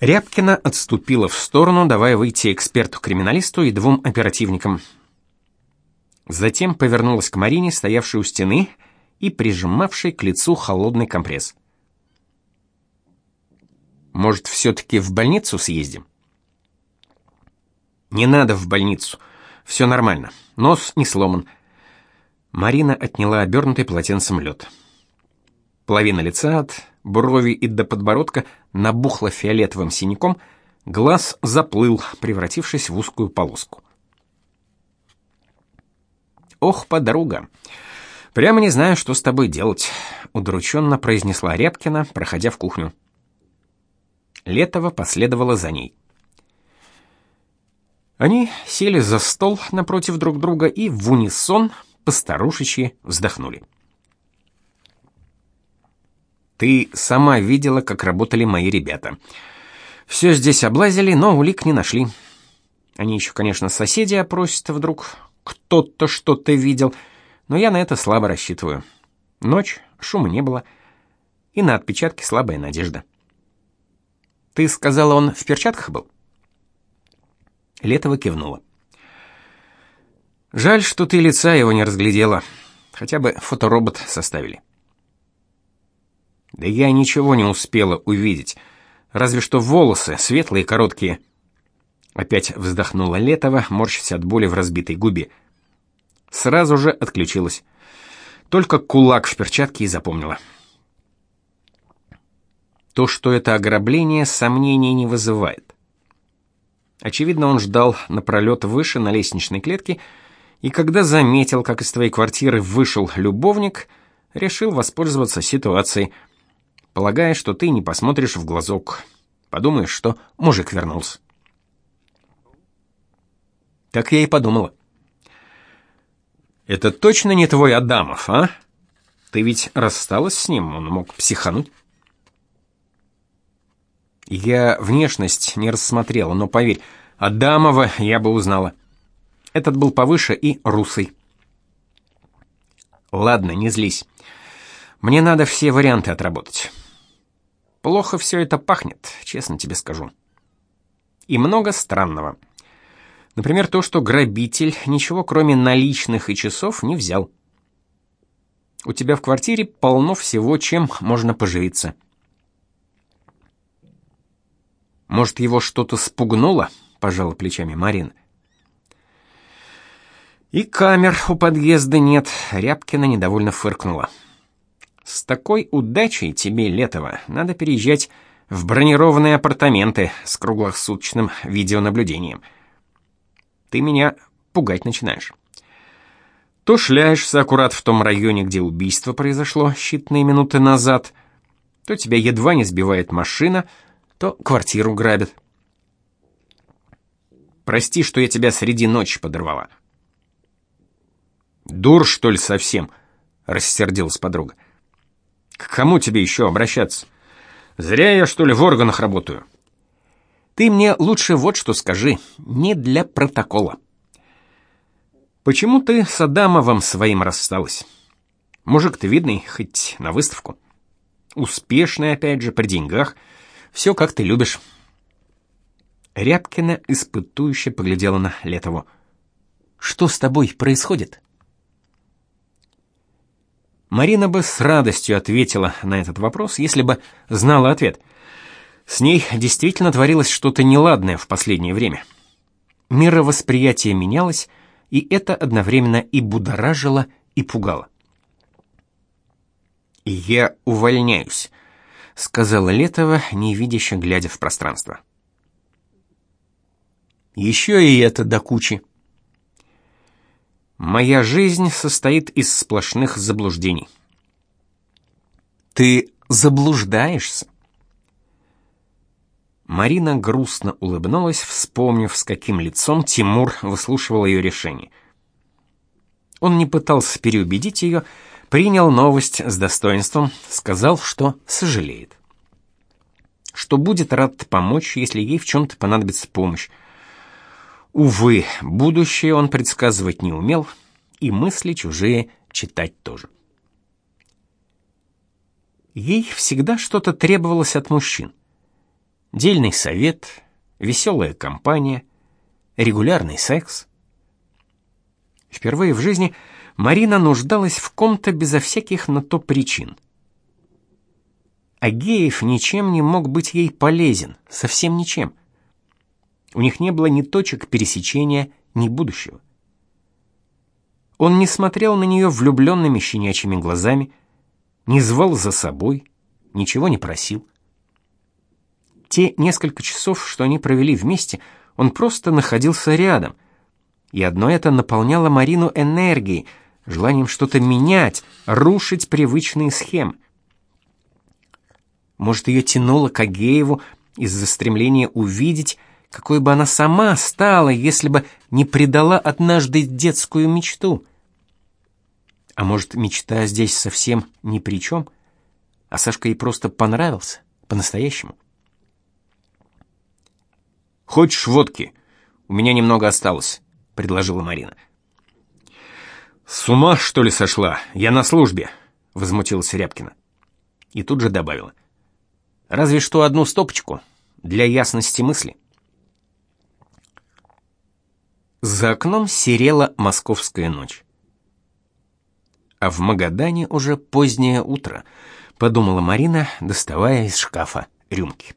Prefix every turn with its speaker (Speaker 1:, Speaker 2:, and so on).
Speaker 1: Рябкина отступила в сторону, давая выйти эксперту-криминалисту и двум оперативникам. Затем повернулась к Марине, стоявшей у стены и прижимавшей к лицу холодный компресс. «Может, все-таки в больницу съездим?» «Не надо в больницу. Все нормально. Нос не сломан». Марина отняла обернутый полотенцем лед. Половина лица от брови и до подбородка набухла фиолетовым синяком, глаз заплыл, превратившись в узкую полоску. «Ох, подруга, прямо не знаю, что с тобой делать», — удрученно произнесла Рябкина, проходя в кухню. Летова последовала за ней. Они сели за стол напротив друг друга и в унисон постарушечьи вздохнули. Ты сама видела, как работали мои ребята. Все здесь облазили, но улик не нашли. Они еще, конечно, соседи опросят вдруг. Кто-то что-то видел, но я на это слабо рассчитываю. Ночь, шума не было, и на отпечатке слабая надежда. Ты сказала, он в перчатках был? Летова кивнула. Жаль, что ты лица его не разглядела. Хотя бы фоторобот составили. Да я ничего не успела увидеть, разве что волосы, светлые короткие. Опять вздохнула Летова, морщась от боли в разбитой губе. Сразу же отключилась. Только кулак в перчатке и запомнила. То, что это ограбление, сомнений не вызывает. Очевидно, он ждал на пролет выше на лестничной клетке, и когда заметил, как из твоей квартиры вышел любовник, решил воспользоваться ситуацией – полагая, что ты не посмотришь в глазок. Подумаешь, что мужик вернулся. Так я и подумала. Это точно не твой Адамов, а? Ты ведь рассталась с ним, он мог психануть. Я внешность не рассмотрела, но поверь, Адамова я бы узнала. Этот был повыше и русый. Ладно, не злись. Мне надо все варианты отработать. Плохо все это пахнет, честно тебе скажу. И много странного. Например, то, что грабитель ничего кроме наличных и часов не взял. У тебя в квартире полно всего, чем можно поживиться. Может, его что-то спугнуло? пожала плечами Марин. И камер у подъезда нет, Рябкина недовольно фыркнула. С такой удачей тебе, Летова, надо переезжать в бронированные апартаменты с круглосуточным видеонаблюдением. Ты меня пугать начинаешь. То шляешься аккурат в том районе, где убийство произошло считанные минуты назад, то тебя едва не сбивает машина, то квартиру грабят. Прости, что я тебя среди ночи подорвала. Дур, что ли, совсем? рассердилась подруга. К кому тебе еще обращаться? Зря я, что ли, в органах работаю. Ты мне лучше вот что скажи, не для протокола. Почему ты с Адамовым своим рассталась? Мужик ты видный, хоть на выставку. Успешный, опять же, при деньгах. Все, как ты любишь. Рябкина испытующе поглядела на Летову. Что с тобой происходит? Марина бы с радостью ответила на этот вопрос, если бы знала ответ. С ней действительно творилось что-то неладное в последнее время. Мировосприятие менялось, и это одновременно и будоражило, и пугало. «Я увольняюсь», — сказала Летова, невидяще глядя в пространство. «Еще и это до кучи», Моя жизнь состоит из сплошных заблуждений. Ты заблуждаешься? Марина грустно улыбнулась, вспомнив, с каким лицом Тимур выслушивал ее решение. Он не пытался переубедить ее, принял новость с достоинством, сказал, что сожалеет. Что будет рад помочь, если ей в чем-то понадобится помощь, Увы, будущее он предсказывать не умел, и мысли чужие читать тоже. Ей всегда что-то требовалось от мужчин. дельный совет, веселая компания, регулярный секс. Впервые в жизни Марина нуждалась в ком-то безо всяких на то причин. Агеев ничем не мог быть ей полезен, совсем ничем. У них не было ни точек пересечения, ни будущего. Он не смотрел на нее влюбленными щенячьими глазами, не звал за собой, ничего не просил. Те несколько часов, что они провели вместе, он просто находился рядом. И одно это наполняло Марину энергией, желанием что-то менять, рушить привычные схемы. Может, ее тянуло к Агееву из-за стремления увидеть, какой бы она сама стала, если бы не предала однажды детскую мечту. А может, мечта здесь совсем ни при чем, а Сашка ей просто понравился, по-настоящему.
Speaker 2: «Хочешь водки? У меня немного осталось», — предложила Марина. «С ума, что ли, сошла? Я на службе», — возмутилась Рябкина. И тут же добавила. «Разве что одну стопочку, для ясности мысли». За окном серела московская ночь. А в Магадане уже позднее утро, подумала Марина, доставая из шкафа рюмки.